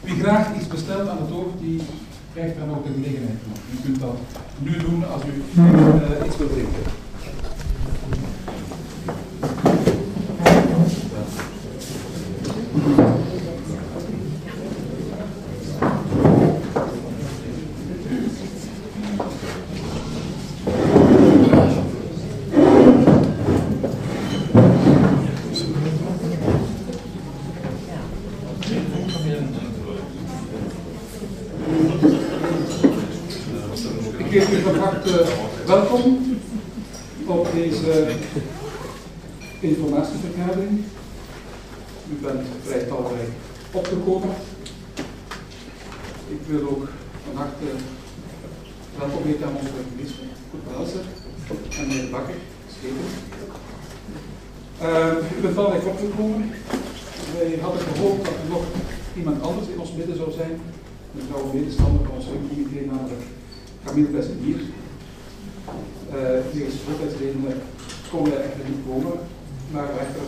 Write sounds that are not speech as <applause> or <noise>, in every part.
Wie graag iets bestelt aan het oog, die krijgt dan ook de gelegenheid. U kunt dat nu doen als u uh, iets wilt drinken.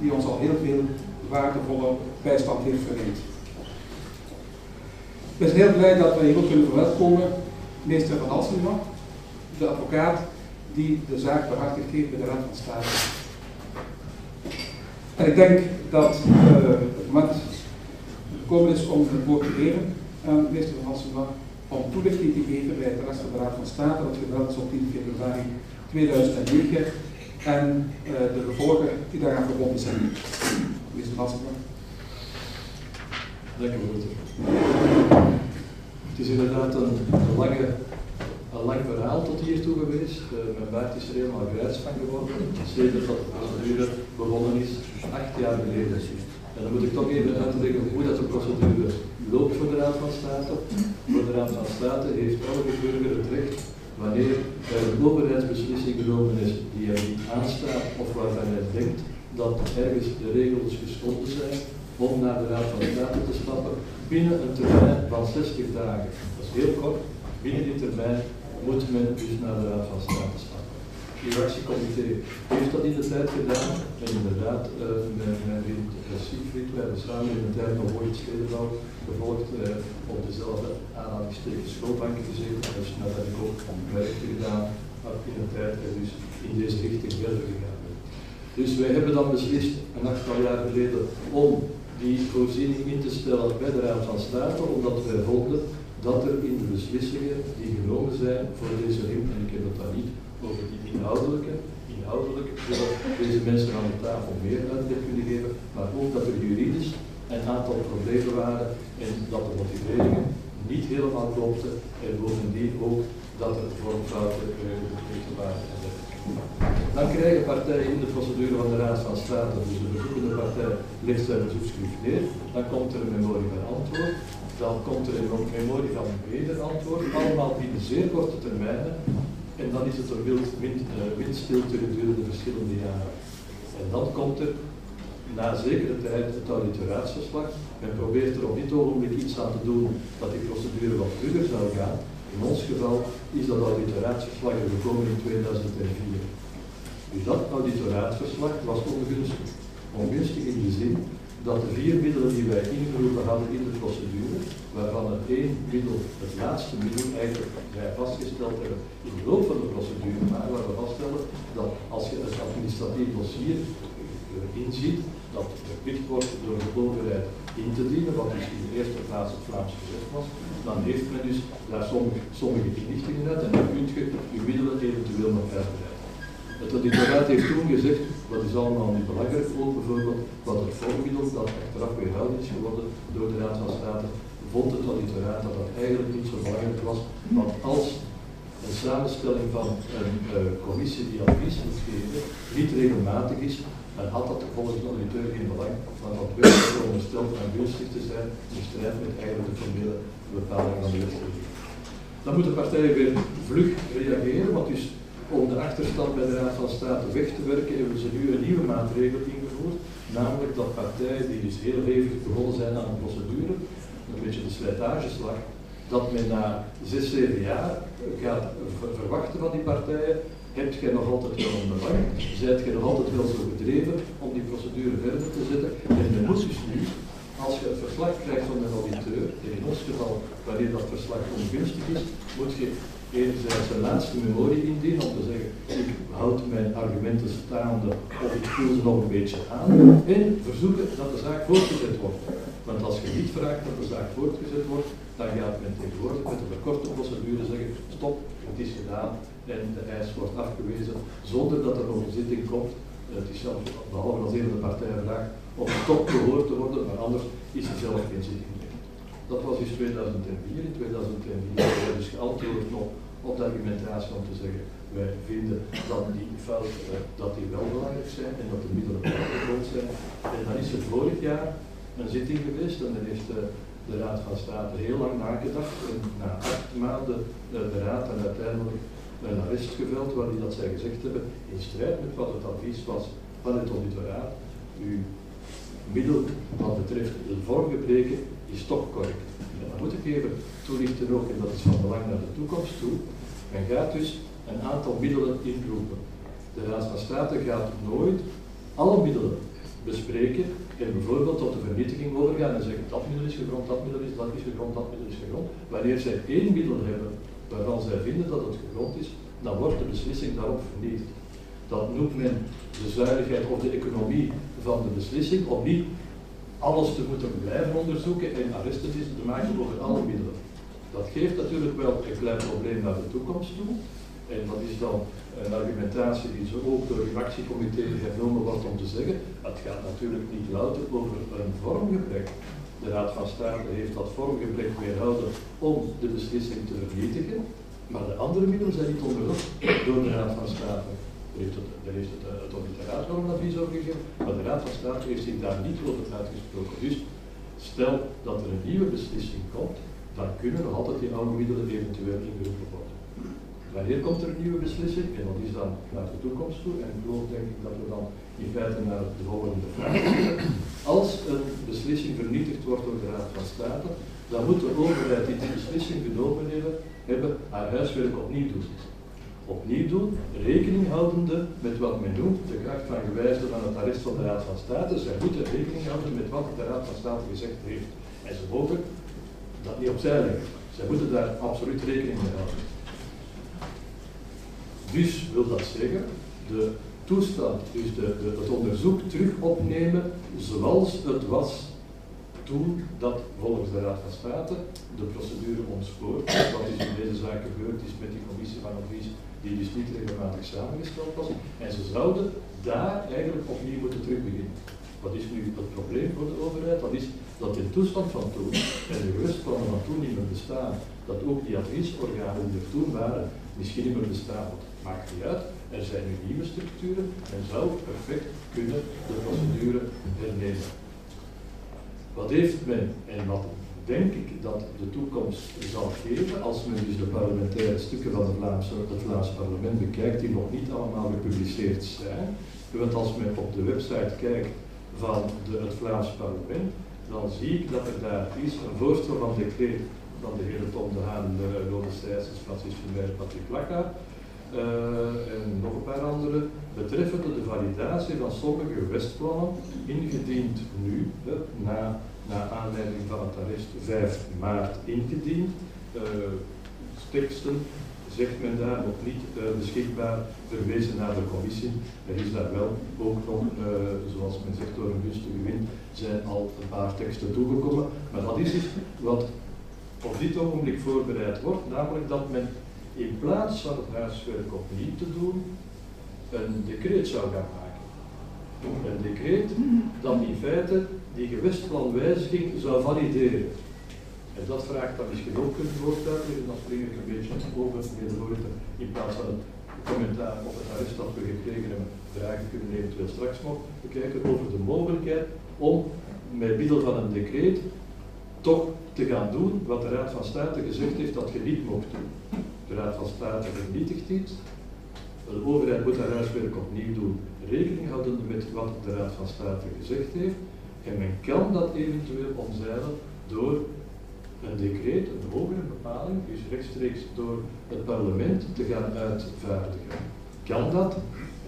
die ons al heel veel waardevolle bijstand heeft verleend. We zijn heel blij dat we hier ook kunnen verwelkomen meester Van Alsenma, de advocaat die de zaak behartigd heeft bij de Raad van State. En ik denk dat het moment gekomen is om het woord te geven aan meester Van Alsenma om toelichting te geven bij het rest van de Raad van State, dat gebeld is op 10 februari 2009 en uh, de gevolgen die daaraan verbonden zijn. Meester Lassenbach. Dank u. Het is inderdaad een, lange, lang verhaal tot hiertoe geweest. Uh, mijn baard is er helemaal grijs van geworden. Sinds dat de procedure begonnen is, acht jaar geleden. En dan moet ik toch even uitleggen hoe dat de procedure loopt voor de Raad van State. Voor de Raad van State heeft elke burger het recht wanneer er een overheidsbeslissing genomen is die hij niet aanstaat of waarvan hij denkt dat ergens de regels geschonden zijn, om naar de Raad van State te stappen binnen een termijn van 60 dagen. Dat is heel kort. Binnen die termijn moet men dus naar de Raad van State stappen. Het actiecomité heeft dat in de tijd gedaan. En inderdaad, uh, mijn, vriend Siegfried, wij hebben samen in de tijd nog ooit Stedenbouw gevolgd uh, op dezelfde aanhalingstekens schoolbanken gezeten. Dus nadat ik ook werk gedaan had in de tijd en dus in deze richting verder gegaan. Dus wij hebben dan beslist, een achttal jaar geleden, om die voorziening in te stellen bij de Raad van State, omdat wij vonden dat er in de beslissingen die genomen zijn voor deze ring, en ik heb het dan niet over die inhoudelijke, inhoudelijk zullen deze mensen aan de tafel meer uitleg kunnen geven, maar ook dat er juridisch een aantal problemen waren en dat de motiveringen niet helemaal klopten en bovendien ook dat er vormfouten gekregen waren. Dan krijgen partijen in de procedure van de Raad van State, dus de bezoekende partij legt zijn dan komt er een memorie van antwoord, dan komt er een memorie van wederantwoord, allemaal binnen zeer korte termijnen, en dan is het een wild, wind, uh, windstilte gedurende verschillende jaren. En dan komt er na zekere tijd het auditoraatsverslag. Men probeert er op dit ogenblik iets aan te doen dat die procedure wat vlugger zou gaan. In ons geval is dat auditoraatsverslag er gekomen in 2004. Dus dat auditoraatsverslag was ongunstig. Ongunstig in de zin dat de vier middelen die wij ingeroepen hadden in de procedure, waarvan het één middel, het laatste middel, eigenlijk wij vastgesteld hebben in de loop van de procedure, maar waar we vaststellen dat als je het administratief dossier inziet, dat verplicht wordt door de overheid in te dienen, wat dus in de eerste plaats het Vlaamse gezet was, dan heeft men dus daar sommige, sommige inlichtingen uit en dan kunt je je middelen eventueel nog uitbreiden. Het auditoraat heeft toen gezegd, dat is allemaal niet belangrijk, ook bijvoorbeeld wat het voormiddel dat achteraf weerhouden is geworden door de Raad van State, vond het auditoraat dat dat eigenlijk niet zo belangrijk was, want als een samenstelling van een uh, commissie die advies moet geven niet regelmatig is, Men had dat volgens de auditeur geen belang, maar dat werd verondersteld aanwezig te zijn in strijd met eigenlijk de formele bepaling van de wetgeving. Dan moeten partijen weer vlug reageren, want dus om de achterstand bij de Raad van State weg te werken, hebben ze nu een nieuwe maatregel ingevoerd, namelijk dat partijen die dus heel hevig begonnen zijn aan een procedure, een beetje de slijtageslag, dat men na zes, zeven jaar gaat verwachten van die partijen, hebt je nog altijd wel een belang, zijt je nog altijd wel zo gedreven om die procedure verder te zetten, en men moet nu als je het verslag krijgt van de auditeur, en in ons geval, wanneer dat verslag ongunstig is, moet je enerzijds een laatste memorie indienen om te zeggen, ik houd mijn argumenten staande of ik voel ze nog een beetje aan, en verzoeken dat de zaak voortgezet wordt. Want als je niet vraagt dat de zaak voortgezet wordt, dan gaat men tegenwoordig met een verkorte procedure zeggen, stop, het is gedaan en de eis wordt afgewezen, zonder dat er nog een zitting komt. Het is zelfs, behalve als een de partijen vraagt, om toch gehoord te worden, maar anders is er zelf geen zitting meer. Dat was dus 2004. In 2004 hebben we dus geantwoord nog op de argumentatie om te zeggen, wij vinden dat die fouten eh, dat die wel belangrijk zijn en dat de middelen groot zijn. En dan is er vorig jaar een zitting geweest en dan heeft de, eh, de Raad van State heel lang nagedacht en na acht maanden de, Raad en uiteindelijk een arrest geveld waarin dat zij gezegd hebben, in strijd met wat het advies was van het auditoraat, u middel wat betreft de vormgebreken is toch correct. En dan moet ik even toelichten ook, en dat is van belang naar de toekomst toe. Men gaat dus een aantal middelen inroepen. De Raad van State gaat nooit alle middelen bespreken en bijvoorbeeld tot de vernietiging overgaan en zeggen dat middel is gegrond, dat middel is, dat is gegrond, dat middel is gegrond. Wanneer zij één middel hebben waarvan zij vinden dat het gegrond is, dan wordt de beslissing daarop vernietigd. Dat noemt men de zuinigheid of de economie van de beslissing om niet alles te moeten blijven onderzoeken en arresten te maken over alle middelen. Dat geeft natuurlijk wel een klein probleem naar de toekomst toe. En dat is dan een argumentatie die zo ook door het actiecomité genomen wordt om te zeggen, het gaat natuurlijk niet louter over een vormgebrek. De Raad van State heeft dat vormgebrek weerhouden om de beslissing te vernietigen, maar de andere middelen zijn niet onderzocht door de Raad van State. Daar heeft het, daar heeft het, eh, het Raad nog een advies over gegeven, maar de Raad van State heeft zich daar niet over uitgesproken. Dus stel dat er een nieuwe beslissing komt, dan kunnen nog altijd die oude middelen eventueel ingeroepen worden. Wanneer komt er een nieuwe beslissing? En dat is dan naar de toekomst toe. En ik geloof denk ik dat we dan in feite naar de volgende vraag Als een beslissing vernietigd wordt door de Raad van State, dan moet de overheid die die beslissing genomen hebben, hebben haar huiswerk opnieuw doen opnieuw doen, rekening houdende met wat men noemt de kracht van gewijzigde van het arrest van de Raad van State. Zij moeten rekening houden met wat de Raad van State gezegd heeft. En ze mogen dat niet opzij leggen. Zij moeten daar absoluut rekening mee houden. Dus wil dat zeggen, de toestand, dus de, het onderzoek terug opnemen zoals het was toen dat volgens de Raad van State de procedure ontspoort. Wat is in deze zaak gebeurd is met die commissie van advies die dus niet regelmatig samengesteld was. En ze zouden daar eigenlijk opnieuw moeten terugbeginnen. Wat is nu het probleem voor de overheid? Dat is dat de toestand van toen en de gerustplannen van toen niet meer bestaan. Dat ook die adviesorganen die er toen waren misschien meer bestaan. Dat maakt niet uit. Er zijn nu nieuwe structuren en zou perfect kunnen de procedure hernemen. Wat heeft men en wat denk ik dat de toekomst zal geven als men dus de parlementaire stukken van het Vlaamse, het Vlaams parlement bekijkt die nog niet allemaal gepubliceerd zijn. Want als men op de website kijkt van de, het Vlaams parlement, dan zie ik dat er daar is een voorstel van decreet van de heer Tom de Haan, de Rode Stijsens, Francis Vermeer, Patrick Plakka uh, en nog een paar andere, betreffende de validatie van sommige gewestplannen, ingediend nu, na naar aanleiding van het arrest 5 maart ingediend. Uh, teksten zegt men daar nog niet uh, beschikbaar, verwezen naar de commissie. Er is daar wel ook nog, zoals men zegt, door een gunstige wind zijn al een paar teksten toegekomen. Maar dat is iets wat op dit ogenblik voorbereid wordt, namelijk dat men in plaats van het huiswerk opnieuw te doen, een decreet zou gaan maken. Een decreet dat in feite die gewestplanwijziging zou valideren. En dat vraagt dan misschien ook een woord uitleggen, dan spring ik een beetje over, meneer de voorzitter, in plaats van het commentaar op het arrest dat we gekregen hebben dragen, kunnen we eventueel straks nog bekijken, over de mogelijkheid om met middel van een decreet toch te gaan doen wat de Raad van State gezegd heeft dat je niet mocht doen. De Raad van State vernietigt iets, de overheid moet haar huiswerk opnieuw doen, rekening houden met wat de Raad van State gezegd heeft, en men kan dat eventueel omzeilen door een decreet, een hogere bepaling, dus rechtstreeks door het parlement te gaan uitvaardigen. Kan dat?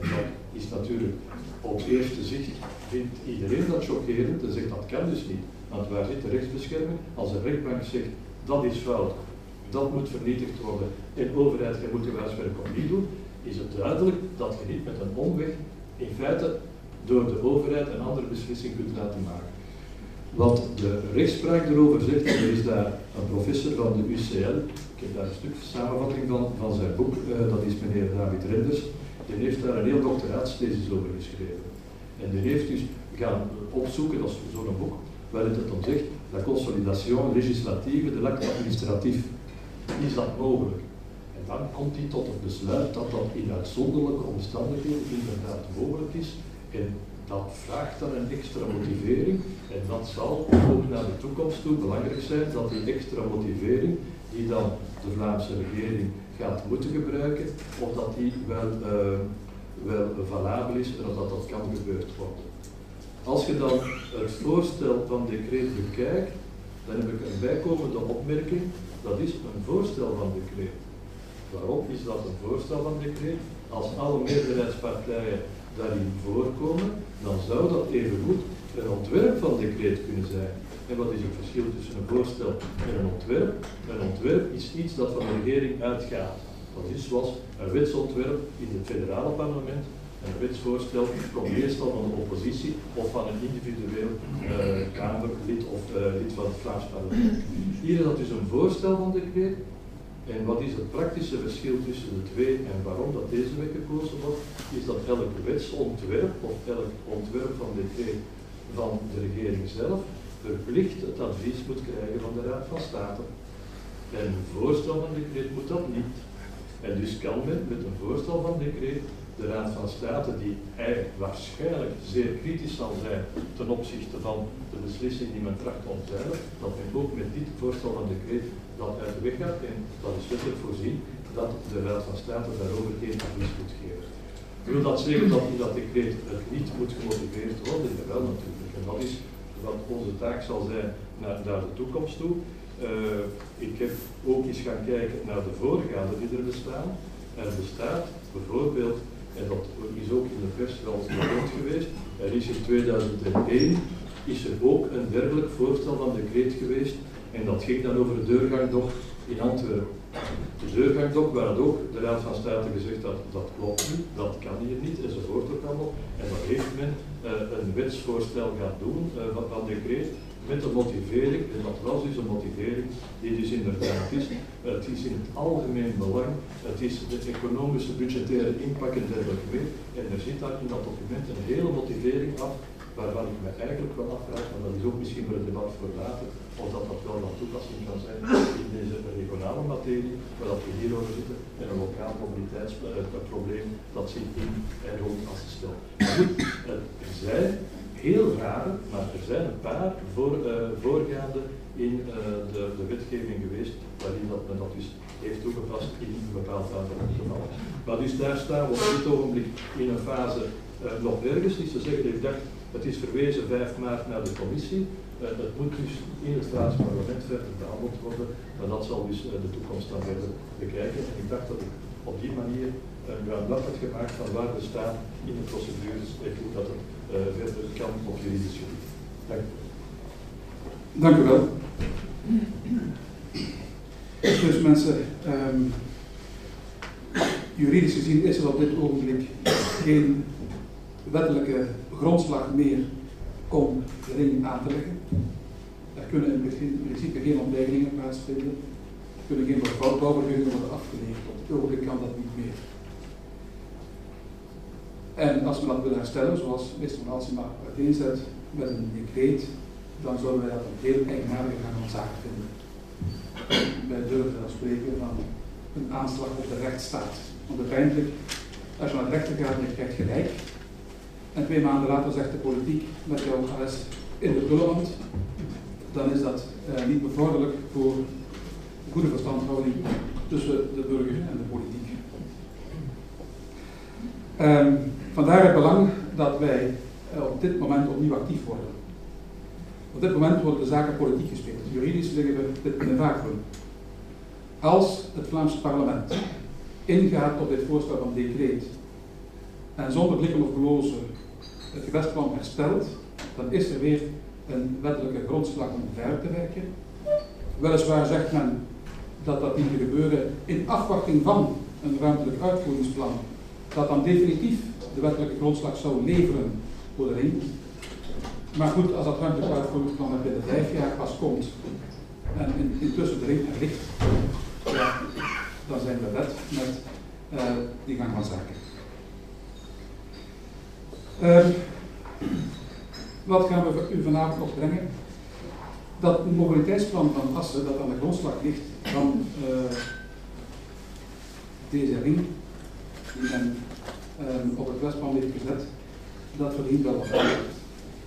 En dat is natuurlijk op eerste zicht, vindt iedereen dat chockerend en zegt dat kan dus niet. Want waar zit de rechtsbescherming? Als de rechtbank zegt dat is fout, dat moet vernietigd worden en overheid, je moet je huiswerk opnieuw doen, is het duidelijk dat je niet met een omweg in feite door de overheid een andere beslissing kunt laten maken. Wat de rechtspraak erover zegt, en er is daar een professor van de UCL, ik heb daar een stuk samenvatting van, van zijn boek, uh, dat is meneer David Renders, die heeft daar een heel doctoraatsthesis over geschreven. En die heeft dus gaan opzoeken, is zo'n boek, waarin het dan zegt, la consolidation legislatieve de l'acte administratief. Is dat mogelijk? En dan komt hij tot het besluit dat dat in uitzonderlijke omstandigheden inderdaad mogelijk is. En dat vraagt dan een extra motivering. En dat zal ook naar de toekomst toe belangrijk zijn, dat die extra motivering, die dan de Vlaamse regering gaat moeten gebruiken, of dat die wel, uh, wel valabel is en dat dat kan gebeurd worden. Als je dan het voorstel van decreet bekijkt, dan heb ik een bijkomende opmerking. Dat is een voorstel van decreet. Waarom is dat een voorstel van decreet? Als alle meerderheidspartijen daarin voorkomen, dan zou dat evengoed een ontwerp van decreet kunnen zijn. En wat is het verschil tussen een voorstel en een ontwerp? Een ontwerp is iets dat van de regering uitgaat. Dat is zoals een wetsontwerp in het federale parlement. En een wetsvoorstel komt meestal van de oppositie of van een individueel uh, Kamerlid of uh, lid van het Vlaams parlement. Hier is dat dus een voorstel van decreet. En wat is het praktische verschil tussen de twee en waarom dat deze week gekozen wordt, is dat elk wetsontwerp of elk ontwerp van decreet van de regering zelf verplicht het advies moet krijgen van de Raad van State. En een voorstel van decreet moet dat niet. En dus kan men met een voorstel van decreet de Raad van State, die eigenlijk waarschijnlijk zeer kritisch zal zijn ten opzichte van de beslissing die men tracht te dat men ook met dit voorstel van decreet dat uit de weg gaat. En dat is wettelijk voorzien dat de Raad van State daarover geen advies moet geven. Wil dat zeggen dat in dat decreet het niet moet gemotiveerd worden? Jawel natuurlijk. En dat is wat onze taak zal zijn naar, de toekomst toe. Uh, ik heb ook eens gaan kijken naar de voorgaande die er bestaan. Er bestaat bijvoorbeeld, en dat is ook in de pers wel gehoord geweest, er is in 2001 is er ook een dergelijk voorstel van decreet geweest en dat ging dan over de deurgangdok in Antwerpen. De deurgangdok, waar het ook de Raad van State gezegd had, dat klopt niet, dat kan hier niet, enzovoort ook allemaal. En dan heeft men uh, een wetsvoorstel gaan doen uh, van decreet met de motivering, en dat was dus een motivering die dus inderdaad is, het is in het algemeen belang, het is de economische budgettaire impact en dergelijke meer. En er zit daar in dat document een hele motivering af waarvan ik me eigenlijk wel afvraag, maar dat is ook misschien voor het debat voor later, of dat dat wel van toepassing kan zijn in deze regionale materie, waar dat we hier over zitten, en een lokaal mobiliteitsprobleem dat zich in en rond als. Maar goed, er zijn heel rare, maar er zijn een paar voor, uh, voorgaande in uh, de, de wetgeving geweest, waarin dat men dat dus heeft toegepast in een bepaald aantal gevallen. Maar dus daar staan we op dit ogenblik in een fase uh, nog ergens, niet te zeggen, ik dacht het is verwezen 5 maart naar de commissie. Het moet dus in het Vlaams parlement verder behandeld worden, maar dat zal dus de toekomst dan verder bekijken. En ik dacht dat ik op die manier een uh, blad had gemaakt van waar we staan in de procedures en hoe dat het verder kan op juridisch. Dank u. Dank u wel. Dus mensen, um, juridisch gezien is er op dit ogenblik geen wettelijke grondslag meer om de ring aan te leggen. Er kunnen in principe geen ontleidingen plaatsvinden. Er kunnen geen bouwvergunningen worden afgeleverd. Op het ogenblik kan dat niet meer. En als we dat willen herstellen, zoals minister Van Halsema uiteenzet met een decreet, dan zullen wij dat een heel eigenaardige gang van zaken vinden. Wij durven dan spreken van een aanslag op de rechtsstaat. Want uiteindelijk, als je naar de rechter gaat en je krijgt gelijk, en twee maanden later zegt de politiek met jouw arrest in de prullenmand, dan is dat uh, niet bevorderlijk voor goede verstandhouding tussen de burger en de politiek. Um, vandaar het belang dat wij uh, op dit moment opnieuw actief worden. Op dit moment worden de zaken politiek gespeeld. Juridisch liggen we dit in een vacuüm. Als het Vlaamse parlement ingaat op dit voorstel van decreet en zonder blikken of blozen het gewestplan herstelt, dan is er weer een wettelijke grondslag om verder te werken. Weliswaar zegt men dat dat niet gebeuren in afwachting van een ruimtelijk uitvoeringsplan, dat dan definitief de wettelijke grondslag zou leveren voor de ring. Maar goed, als dat ruimtelijk uitvoeringsplan binnen vijf jaar pas komt en in, intussen de ring er ligt, ja, dan zijn we wet met uh, die gang van zaken. Uh, wat gaan we u vanavond nog brengen? Dat mobiliteitsplan van Assen, dat aan de grondslag ligt van uh, deze ring, die men op het Westplan gezet, dat verdient wel wat aandacht.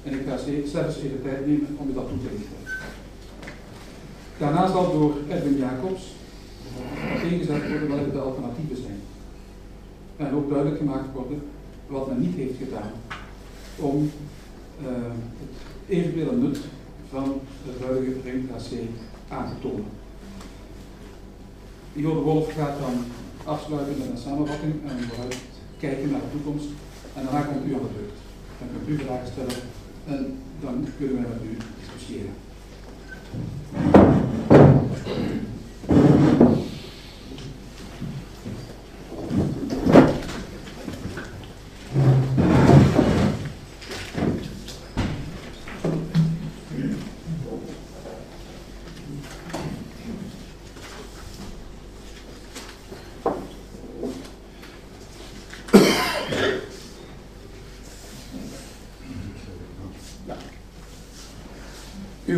En ik ga zelfs even tijd nemen om dat toe te lichten. Daarna zal door Edwin Jacobs teruggezet worden welke de alternatieven zijn. En ook duidelijk gemaakt worden wat men niet heeft gedaan om uh, het eventuele nut van het huidige ringtracé aan te tonen. Jode Wolf gaat dan afsluiten met een samenvatting en vooruit kijken naar de toekomst. En daarna komt u aan de beurt. Dan kunt u vragen stellen en dan kunnen wij met u discussiëren.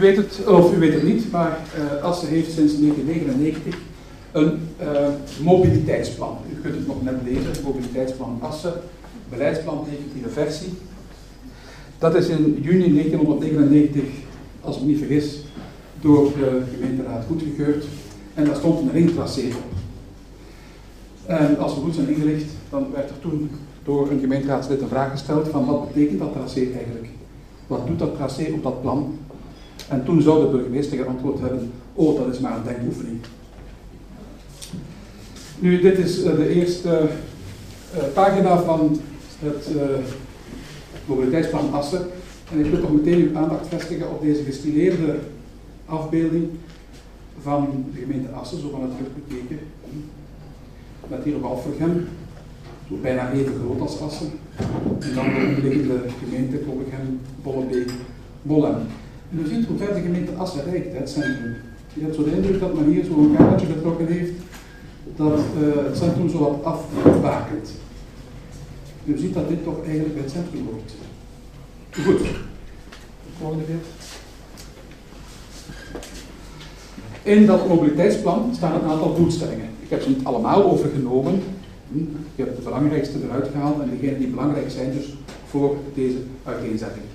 Weet het, of u weet het niet, maar uh, Assen heeft sinds 1999 een uh, mobiliteitsplan. U kunt het nog net lezen, mobiliteitsplan Assen, beleidsplan definitieve versie. Dat is in juni 1999, als ik me niet vergis, door de gemeenteraad goedgekeurd. En daar stond een ringtracé op. En als we goed zijn ingelicht, dan werd er toen door een gemeenteraadslid een vraag gesteld van wat betekent dat tracé eigenlijk? Wat doet dat tracé op dat plan? En toen zou de burgemeester geantwoord hebben, oh dat is maar een denkoefening. Nu, dit is uh, de eerste uh, pagina van het uh, mobiliteitsplan Assen. En ik wil toch meteen uw aandacht vestigen op deze gestileerde afbeelding van de gemeente Assen, zo van het terug bekeken. Met hier Walvergem, zo bijna even groot als Assen. En dan de omliggende gemeente Koppigem, Bollebeek, Bollem. U ziet hoe ver de gemeente Assen het centrum. Je hebt zo de indruk dat men hier zo'n kaartje getrokken heeft, dat uh, het centrum zo wat afbakent. U ziet dat dit toch eigenlijk bij het centrum hoort. Goed. Volgende beeld. In dat mobiliteitsplan staan een aantal doelstellingen. Ik heb ze niet allemaal overgenomen. Ik heb de belangrijkste eruit gehaald en degenen die belangrijk zijn dus voor deze uiteenzetting.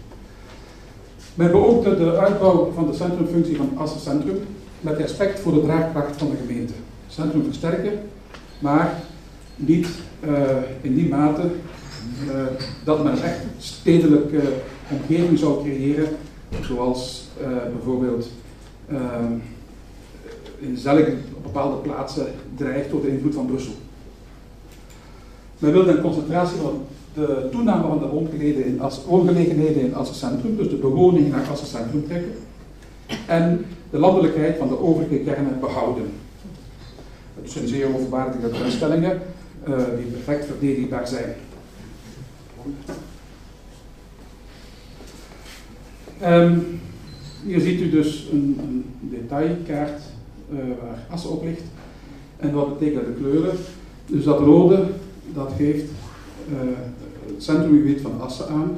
Men beoogde de uitbouw van de centrumfunctie van Assen Centrum met respect voor de draagkracht van de gemeente. Centrum versterken, maar niet uh, in die mate uh, dat men echt stedelijke omgeving zou creëren, zoals bijvoorbeeld in Zelk op bepaalde plaatsen dreigt door de invloed van Brussel. Men wilde een concentratie van de toename van de woongelegenheden in, in Assen Centrum, dus de bewoning naar Assen Centrum trekken, en de landelijkheid van de overige kernen behouden. Het zijn zeer overwaardige doelstellingen uh, die perfect verdedigbaar zijn. Um, hier ziet u dus een, een detailkaart uh, waar Assen op ligt. En wat betekenen de kleuren? Dus dat rode, dat geeft uh, het centrumgebied van Assen aan.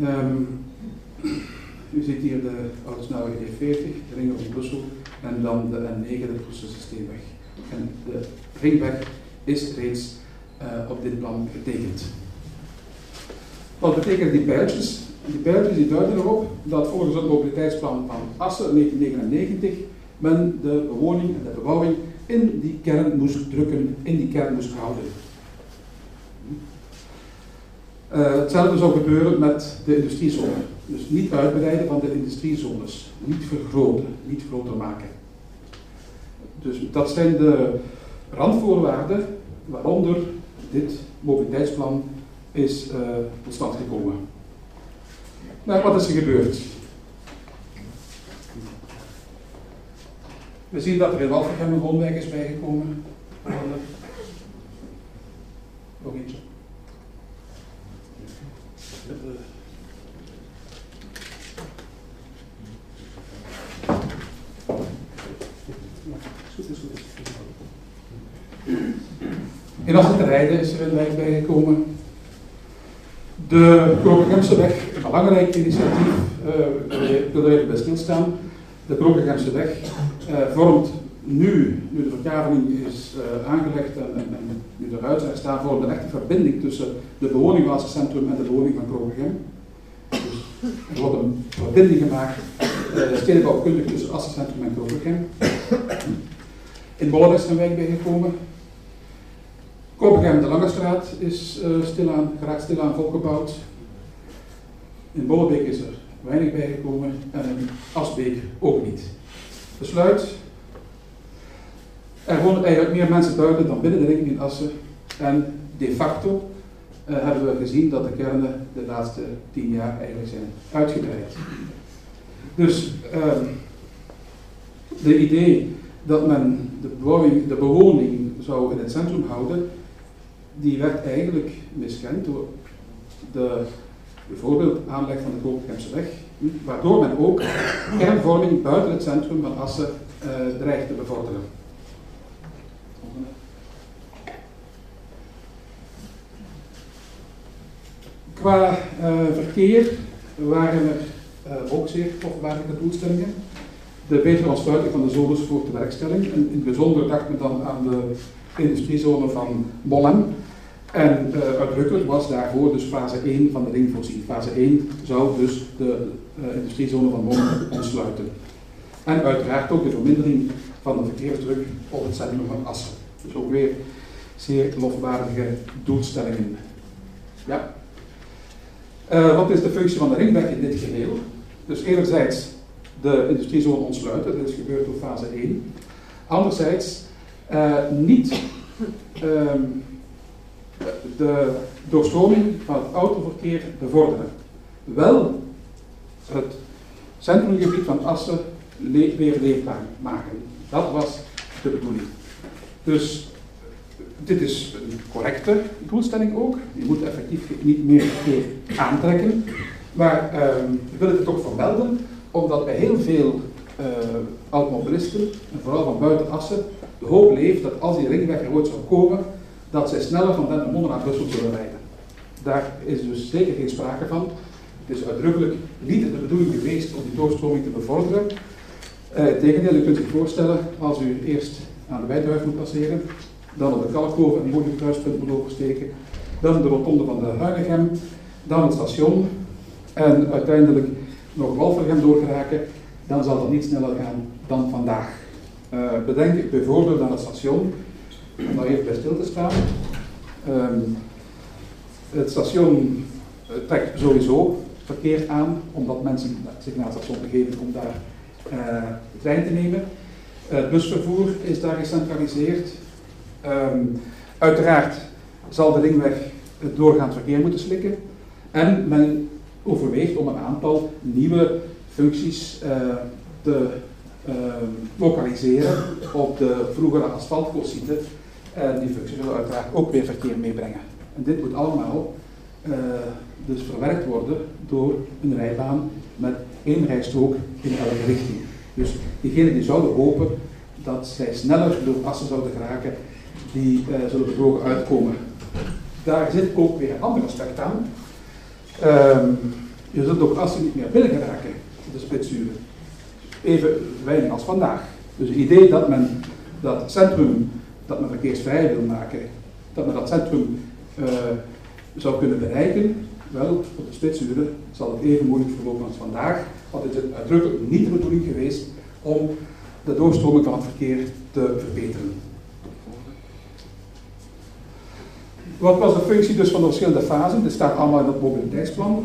Um, u ziet hier de autosnelweg E40, de ring om Brussel, en dan de N9, de Brusselse Steenweg. En de ringweg is reeds uh, op dit plan getekend. Wat betekenen die pijltjes? Die pijltjes die duiden erop dat volgens het mobiliteitsplan van Assen 1999 men de bewoning en de bebouwing in die kern moest drukken, in die kern moest houden. Uh, hetzelfde zou gebeuren met de industriezone. Dus niet uitbreiden van de industriezones. Niet vergroten, niet groter maken. Dus dat zijn de randvoorwaarden waaronder dit mobiliteitsplan is uh, tot stand gekomen. Nou, wat is er gebeurd? We zien dat er in Walvergem een woonwijk is bijgekomen. Nog eentje. In Assenterheide is er een bijgekomen. De Krokengemseweg, een belangrijk initiatief, uh, ik wil er even bij stilstaan. De Krokengemseweg uh, vormt nu, nu de verkaveling is uh, aangelegd en, en, en, nu de ruiten er staan, vormt een echte verbinding tussen de bewoning van Centrum en de bewoning van Krokengem. Dus er wordt een verbinding gemaakt, uh, stedenbouwkundig tussen Assencentrum en Krokengem. In Bolle is een wijk bijgekomen. Kopengem de Lange Straat is uh, stilaan, geraakt stilaan volgebouwd. In Bollebeek is er weinig bijgekomen en in Asbeek ook niet. Besluit. Er wonen eigenlijk meer mensen buiten dan binnen de ring in Assen. En de facto uh, hebben we gezien dat de kernen de laatste tien jaar eigenlijk zijn uitgebreid. Dus uh, de idee dat men de, bewoning, zou in het centrum houden, die werd eigenlijk miskend door de bijvoorbeeld aanleg van de Koopgemse weg, waardoor men ook <coughs> kernvorming buiten het centrum van Assen uh, dreigt te bevorderen. Qua uh, verkeer waren er uh, ook zeer toffenwaardige doelstellingen. De betere ontsluiting van de zones voor de werkstelling. En in het bijzonder dacht men dan aan de industriezone van Mollem. En uh, uitdrukkelijk was daarvoor dus fase 1 van de ring voorzien. Fase 1 zou dus de industriezone van Mollem <coughs> ontsluiten. En uiteraard ook de vermindering van de verkeersdruk op het centrum van Assen. Dus ook weer zeer lofwaardige doelstellingen. Ja. Uh, wat is de functie van de ringweg in dit geheel? Dus enerzijds de industriezone ontsluiten, dat is gebeurd door fase 1. Anderzijds uh, niet um, de doorstroming van het autoverkeer bevorderen. Wel het centrumgebied van Assen weer leefbaar maken. Dat was de bedoeling. Dus dit is een correcte doelstelling ook. Je moet effectief niet meer verkeer aantrekken. Maar um, we willen het toch vermelden, omdat bij heel veel uh, automobilisten, en vooral van buiten Assen, de hoop leeft dat als die ringweg er ooit zou komen, dat zij sneller van Dendermonde naar Brussel zullen rijden. Daar is dus zeker geen sprake van. Het is uitdrukkelijk niet de bedoeling geweest om die doorstroming te bevorderen. Uh, tegendeel, u kunt zich voorstellen, als u eerst aan de Wijthuis moet passeren, dan op de Kalkhoven een moeilijk kruispunt moet oversteken, dan de rotonde van de Huinigem, dan het station en uiteindelijk nog Walvergem doorgeraken, dan zal dat niet sneller gaan dan vandaag. Uh, bedenk bijvoorbeeld aan het station, om daar even bij stil te staan. Um, het station trekt sowieso verkeer aan, omdat mensen zich naar het station begeven om daar de trein te nemen. Het busvervoer is daar gecentraliseerd. Um, uiteraard zal de ringweg het doorgaand verkeer moeten slikken. En men overweegt om een aantal nieuwe functies uh, te uh, lokaliseren op de vroegere asfaltcoursieten. En die functies zullen uiteraard ook weer verkeer meebrengen. En dit moet allemaal uh, dus verwerkt worden door een rijbaan met één rijstrook in elke richting. Dus diegenen die zouden hopen dat zij sneller door assen zouden geraken, die uh, zullen bewogen uitkomen. Daar zit ook weer een ander aspect aan. Um, je zult ook assen niet meer binnen geraken, de spitsuren. Even weinig als vandaag. Dus het idee dat men dat centrum dat men verkeersvrij wil maken, dat men dat centrum uh, zou kunnen bereiken, wel, op de spitsuren zal het even moeilijk verlopen als vandaag, want het is uitdrukkelijk niet de bedoeling geweest om de doorstroming van het verkeer te verbeteren. Wat was de functie dus van de verschillende fasen? Dit staat allemaal in het mobiliteitsplan.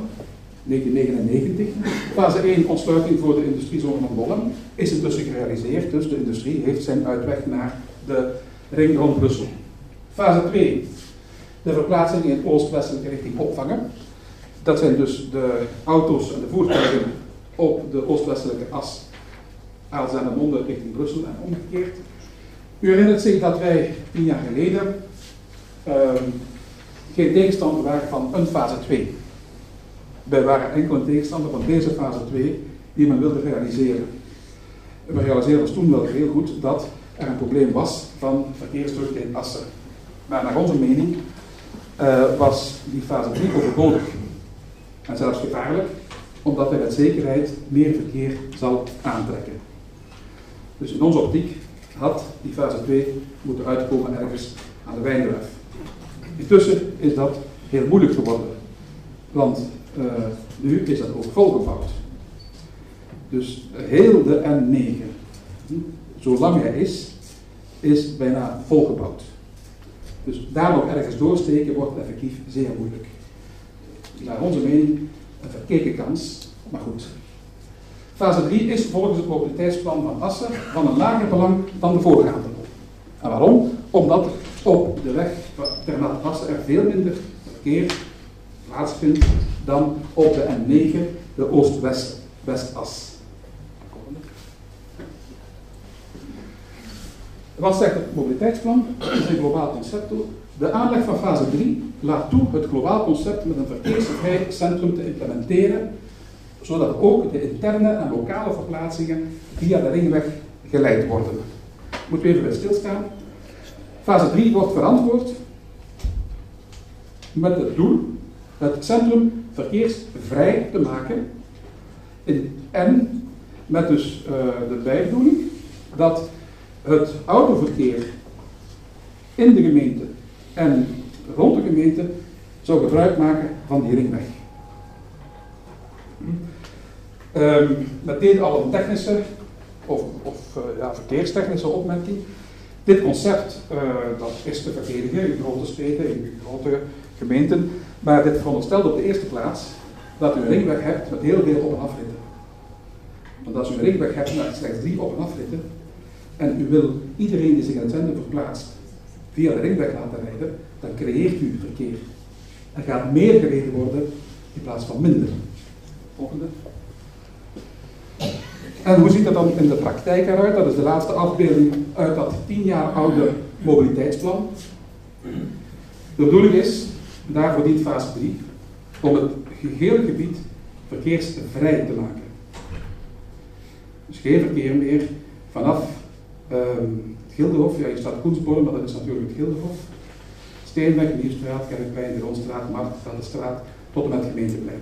1999. Fase 1, ontsluiting voor de industriezone van Bollen, is intussen gerealiseerd. Dus de industrie heeft zijn uitweg naar de ring rond Brussel. Fase 2, de verplaatsing in oost-westelijke richting opvangen. Dat zijn dus de auto's en de voertuigen op de oost-westelijke as als aan de monden richting Brussel en omgekeerd. U herinnert zich dat wij tien jaar geleden um, geen tegenstander waren van een fase 2. Wij waren enkel een tegenstander van deze fase 2 die men wilde realiseren. We realiseerden toen wel heel goed dat er een probleem was van verkeersdrukte in Assen. Maar naar onze mening uh, was die fase 3 overbodig. En zelfs gevaarlijk, omdat hij met zekerheid meer verkeer zal aantrekken. Dus in onze optiek had die fase 2 moeten uitkomen ergens aan de Wijndruif. Intussen is dat heel moeilijk geworden, want uh, nu is dat ook volgebouwd. Dus heel de N9, hm, zolang hij is, is bijna volgebouwd. Dus daar nog ergens doorsteken wordt effectief zeer moeilijk. Naar onze mening een verkeken kans, maar goed. Fase 3 is volgens het mobiliteitsplan van Assen van een lager belang dan de voorgaande. En waarom? Omdat op de weg ter Assen er veel minder verkeer plaatsvindt dan op de N9, de Oost-West-Westas. Wat zegt het mobiliteitsplan? Dat is een globaal concept. De aanleg van fase 3 laat toe het globaal concept met een verkeersvrij centrum te implementeren, zodat ook de interne en lokale verplaatsingen via de ringweg geleid worden. Moeten we even bij stilstaan. Fase 3 wordt verantwoord met het doel het centrum verkeersvrij te maken en met dus uh, de bijbedoeling dat het autoverkeer in de gemeente en rond de gemeente zou gebruik maken van die ringweg. Um, meteen al een technische of, of uh, ja, verkeerstechnische opmerking. Dit concept uh, dat is te verdedigen in grote steden, in grote gemeenten, maar dit veronderstelt op de eerste plaats dat u een ringweg hebt met heel veel op- en afritten. Want als u een ringweg hebt met slechts drie op- en afritten, en u wil iedereen die zich in het centrum verplaatst via de ringweg laten rijden, dan creëert u verkeer. Er gaat meer gereden worden in plaats van minder. Volgende. En hoe ziet dat dan in de praktijk eruit? Dat is de laatste afbeelding uit dat tien jaar oude mobiliteitsplan. De bedoeling is, daarvoor dient fase 3, om het gehele gebied verkeersvrij te maken. Dus geen verkeer meer vanaf um, het Gildehof, ja hier staat Koensborn, maar dat is natuurlijk het Gildehof. Steenweg, Nieuwstraat, Kerkplein, de Marktveldenstraat, tot en met gemeenteplein.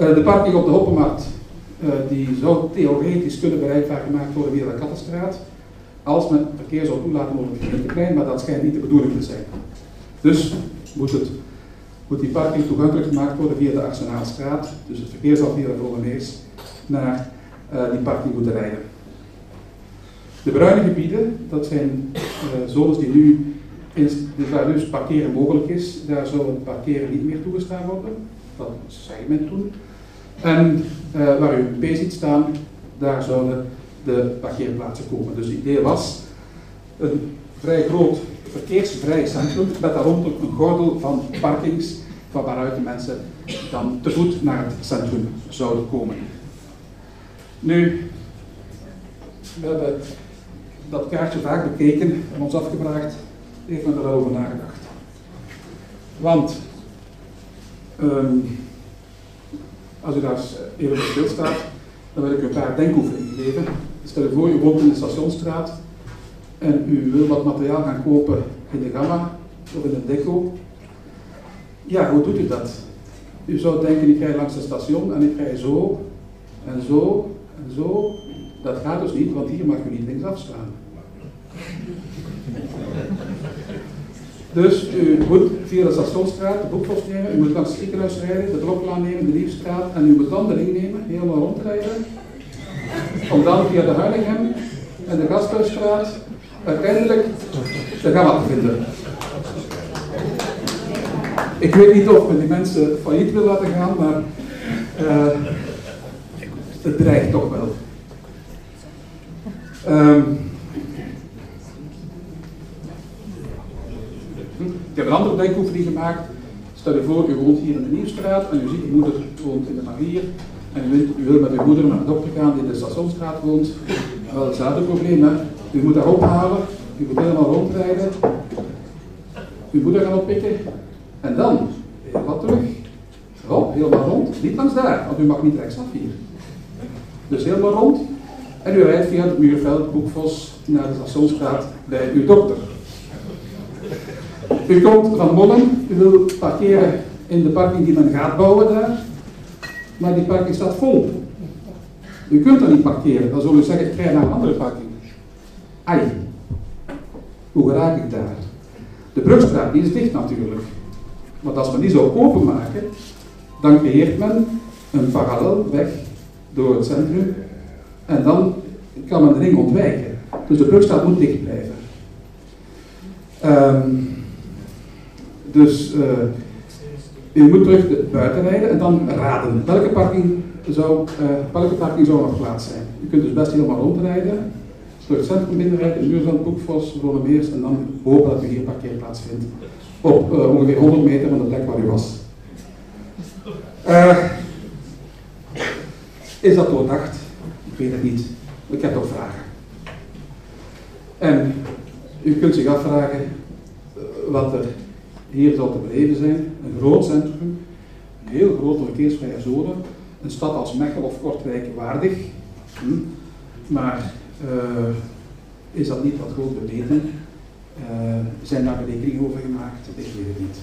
Uh, de parking op de Hoppenmarkt, die zou theoretisch kunnen bereikbaar gemaakt worden via de Kattenstraat, als men verkeer zou toelaten over het gemeenteplein, maar dat schijnt niet de bedoeling te zijn. Dus moet, het, moet die parking toegankelijk gemaakt worden via de Arsenaalstraat, dus het verkeer zal via de naar uh, die parking moeten rijden. De bruine gebieden, dat zijn uh, zones die nu, dus dus parkeren mogelijk is, daar zou het parkeren niet meer toegestaan worden. Dat zei men toen. En uh, waar u P ziet staan, daar zouden de parkeerplaatsen komen. Dus het idee was een vrij groot verkeersvrij centrum met daaronder een gordel van parkings van waaruit de mensen dan te voet naar het centrum zouden komen. Nu, we hebben dat kaartje vaak bekeken en ons afgevraagd, heeft men er wel over nagedacht. Want, um, als u daar even op stilstaat, dan wil ik u een paar denkoefeningen geven. Stel je voor, u woont in de Stationsstraat en u wil wat materiaal gaan kopen in de Gamma of in de Deco. Ja, hoe doet u dat? U zou denken, ik rij langs het station en ik rij zo en zo en zo dat gaat dus niet, want hier mag u niet linksaf staan. Dus u moet via de Stationsstraat de Boekvos nemen, u moet langs het ziekenhuis rijden, de Bloklaan nemen, de Liefstraat en u moet dan de ring nemen, helemaal rondrijden. Om dan via de Huilinghem en de Gasthuisstraat uiteindelijk de Gamma te vinden. Ik weet niet of men die mensen failliet wil laten gaan, maar uh, het dreigt toch wel. Um, ik heb een andere denkoefening gemaakt. Stel je voor, u woont hier in de Nieuwstraat en u ziet uw moeder woont in de Marier. En u, u wil met uw moeder naar de dokter gaan die in de Stationsstraat woont. Wel, hetzelfde probleem, hè. U moet haar ophalen, u moet helemaal rondrijden. Uw moeder gaan oppikken. En dan, wat terug. Hop, helemaal rond. Niet langs daar, want u mag niet rechtsaf hier. Dus helemaal rond. En u rijdt via het Muurveld, Boekvos, naar de Stationsstraat bij uw dokter. U komt van Mollen, u wil parkeren in de parking die men gaat bouwen daar, maar die parking staat vol. U kunt er niet parkeren, dan zullen u zeggen, ik naar een andere parking. Ai, hoe raak ik daar? De brugstraat die is dicht natuurlijk. Want als men die zou openmaken, dan creëert men een parallelweg door het centrum en dan kan men de ring ontwijken. Dus de brugstraat moet dicht blijven. Um, dus uh, u moet terug buiten rijden en dan raden. Welke parking, zou, uh, welke parking zou nog plaats zijn? U kunt dus best helemaal rondrijden. Door het centrum binnenrijden, Muurzand, Boekvos, Ronemeers en dan hopen dat u hier parkeerplaats vindt. Op uh, ongeveer 100 meter van de plek waar u was. is dat doordacht? Ik weet het niet. Ik heb toch vragen. En u kunt zich afvragen wat er hier zal te beleven zijn. Een groot centrum, een heel grote verkeersvrije zone. Een stad als Mechelen of Kortrijk waardig. Hm. Maar uh, is dat niet wat groot bemeten? Uh, zijn daar berekeningen over gemaakt? Ik weet het niet.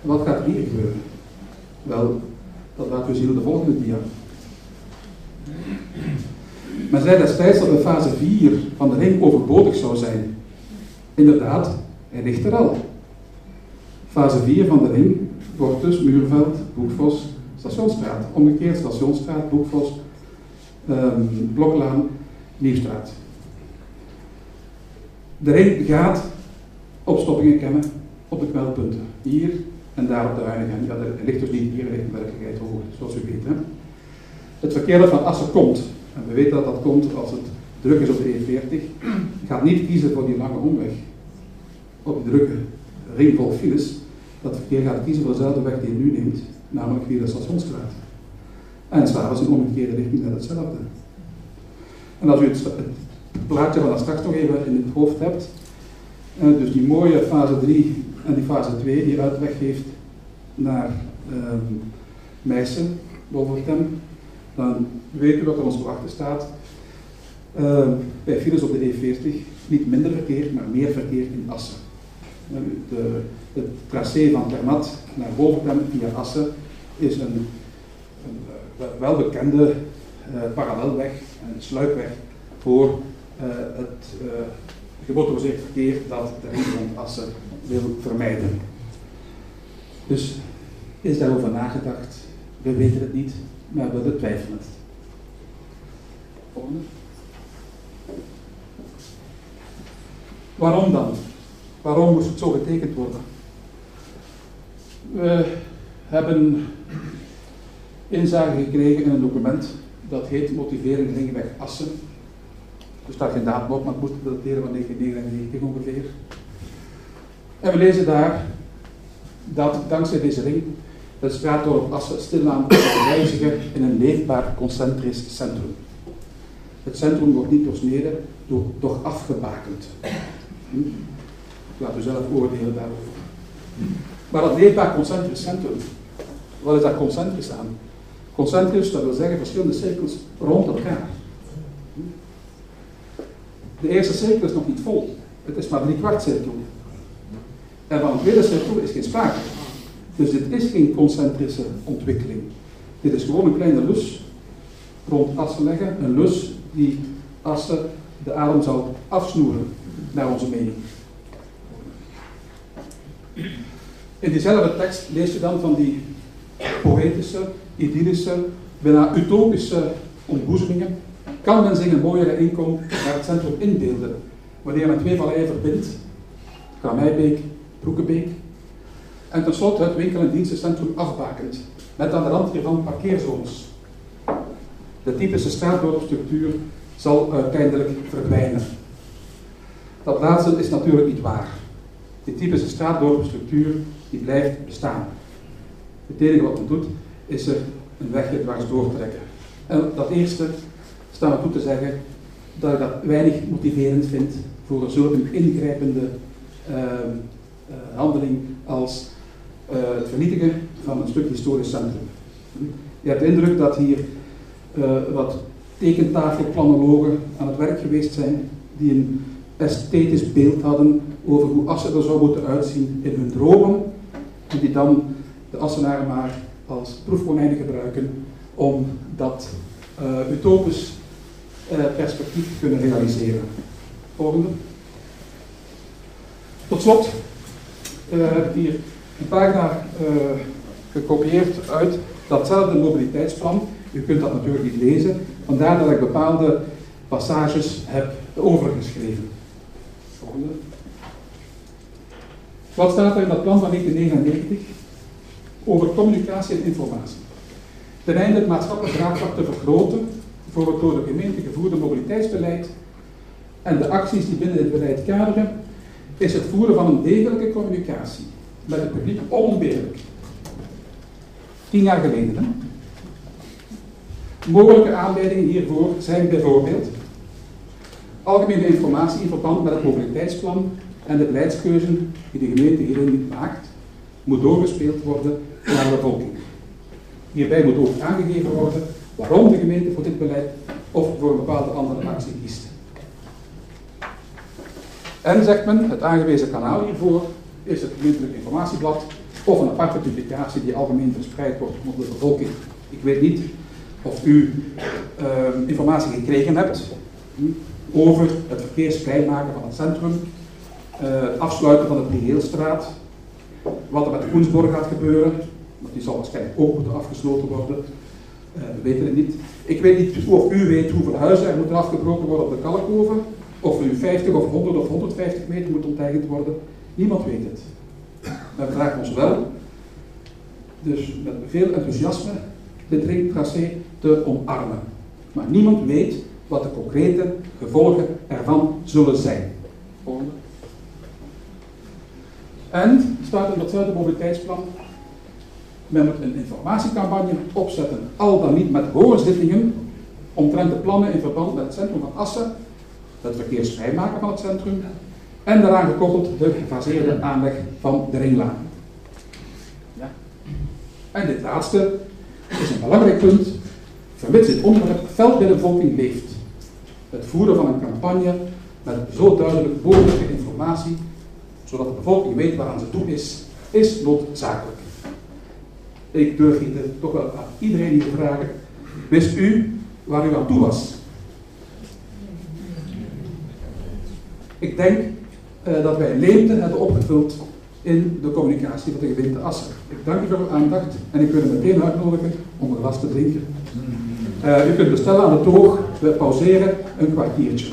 Wat gaat er hier gebeuren? Wel, dat laten we zien op de volgende dia. Men zei destijds dat de fase 4 van de ring overbodig zou zijn. Inderdaad, hij ligt er al. Fase 4 van de ring wordt dus Muurveld, Boekvos, Stationsstraat. Omgekeerd Stationsstraat, Boekvos, um, Bloklaan, Nieuwstraat. De ring gaat opstoppingen kennen op de knelpunten. Hier en daar op de Ruinigem. Ja, er ligt dus niet hier, er ligt werkelijkheid hoger, zoals u weet. Hè. Het verkeer dat van Assen komt, en we weten dat dat komt als het druk is op de E40, gaat niet kiezen voor die lange omweg op die drukke ring vol files, dat verkeer gaat kiezen voor dezelfde weg die je nu neemt, namelijk via de Stationsstraat. En s'avonds in omgekeerde richting net hetzelfde. En als u het, het plaatje van dat straks nog even in het hoofd hebt, eh, dus die mooie fase 3 en die fase 2 die uitweg heeft naar uh, Meissen, Wolvertem, dan weet u wat er ons te wachten staat. Uh, bij files op de E40 niet minder verkeer, maar meer verkeer in Assen. De, het tracé van Termat naar Boventem via Assen is een, een uh, welbekende uh, parallelweg, een sluipweg voor uh, het uh, verkeer dat de ring rond Assen wil vermijden. Dus is daarover nagedacht? We weten het niet, maar we betwijfelen het. Volgende. Waarom dan? Waarom moest het zo getekend worden? We hebben inzage gekregen in een document dat heet Motivering Ringweg Assen. Er staat geen datum op, maar het moest dateren van 1999 ongeveer. En we lezen daar dat dankzij deze ring de straatdorp Assen stilaan wijzigen in een leefbaar concentrisch centrum. Het centrum wordt niet doorsneden, door, toch afgebakend. Hm? Laat u zelf oordelen daarover. Maar dat leefbaar concentrisch centrum, wat is daar concentrisch aan? Concentrisch, dat wil zeggen verschillende cirkels rond elkaar. De eerste cirkel is nog niet vol. Het is maar drie kwart cirkel. En van een tweede cirkel is geen sprake. Dus dit is geen concentrische ontwikkeling. Dit is gewoon een kleine lus rond Assen leggen. Een lus die Assen de adem zal afsnoeren, naar onze mening. In diezelfde tekst lees je dan van die poëtische, idyllische, bijna utopische ontboezemingen. Kan men zich een mooiere inkom naar het centrum inbeelden, wanneer men twee valleien verbindt, Kramijbeek, Broekenbeek, en tenslotte het winkel- en dienstencentrum afbakent, met aan de rand hiervan parkeerzones. De typische straatdorpstructuur zal uiteindelijk verdwijnen. Dat laatste is natuurlijk niet waar. Die typische straatdorpstructuur die blijft bestaan. Het enige wat men doet, is er een wegje dwars doortrekken. En dat eerste staan we toe te zeggen dat ik dat weinig motiverend vind voor een zo'n ingrijpende uh, uh, handeling als uh, het vernietigen van een stuk historisch centrum. Je hebt de indruk dat hier wat tekentafelplanologen aan het werk geweest zijn die een esthetisch beeld hadden over hoe Assen er zou moeten uitzien in hun dromen en die dan de Assenaren maar als proefkonijnen gebruiken om dat uh, utopisch uh, perspectief te kunnen realiseren. Volgende. Tot slot heb ik hier een pagina gekopieerd uit datzelfde mobiliteitsplan. U kunt dat natuurlijk niet lezen, vandaar dat ik bepaalde passages heb overgeschreven. Wat staat er in dat plan van 1999 over communicatie en informatie? Ten einde het maatschappelijk draagvlak te vergroten voor het door de gemeente gevoerde mobiliteitsbeleid en de acties die binnen dit beleid kaderen, is het voeren van een degelijke communicatie met het publiek onontbeerlijk. Tien jaar geleden. Hè? Mogelijke aanleidingen hiervoor zijn bijvoorbeeld algemene informatie in verband met het mobiliteitsplan en de beleidskeuzen die de gemeente hierin maakt, moet doorgespeeld worden naar de bevolking. Hierbij moet ook aangegeven worden waarom de gemeente voor dit beleid of voor een bepaalde andere actie kiest. En zegt men, het aangewezen kanaal hiervoor is het gemeentelijk informatieblad of een aparte publicatie die algemeen verspreid wordt onder de bevolking. Ik weet niet of u uh, informatie gekregen hebt over het verkeersvrijmaken van het centrum, uh, afsluiten van de Prieelstraat, wat er met Koensborg gaat gebeuren, want die zal waarschijnlijk ook moeten afgesloten worden. Uh, we weten het niet. Ik weet niet of u weet hoeveel huizen er moeten afgebroken worden op de Kalkoven, of er nu 50 of 100 of 150 meter moet onteigend worden. Niemand weet het. Men vraagt ons wel, dus met veel enthousiasme, dit ringtracé te omarmen. Maar niemand weet wat de concrete gevolgen ervan zullen zijn. Volgende. En staat in datzelfde mobiliteitsplan, men moet een informatiecampagne opzetten, al dan niet met hoorzittingen, omtrent de plannen in verband met het centrum van Assen, het verkeersvrijmaken van het centrum, en daaraan gekoppeld de gefaseerde aanleg van de ringlaan. Ja. En dit laatste is een belangrijk punt, vermits dit onderwerp fel bij de bevolking leeft. Het voeren van een campagne met zo duidelijk mogelijke informatie, zodat de bevolking weet waaraan ze toe is, is noodzakelijk. Ik durf hier toch wel aan iedereen hier vragen, wist u waar u aan toe was? Ik denk uh, dat wij leemte hebben opgevuld in de communicatie van de gemeente Assen. Ik dank u voor uw aandacht en ik wil u meteen uitnodigen om een glas te drinken. Uh, u kunt bestellen aan de toog, we pauzeren een kwartiertje.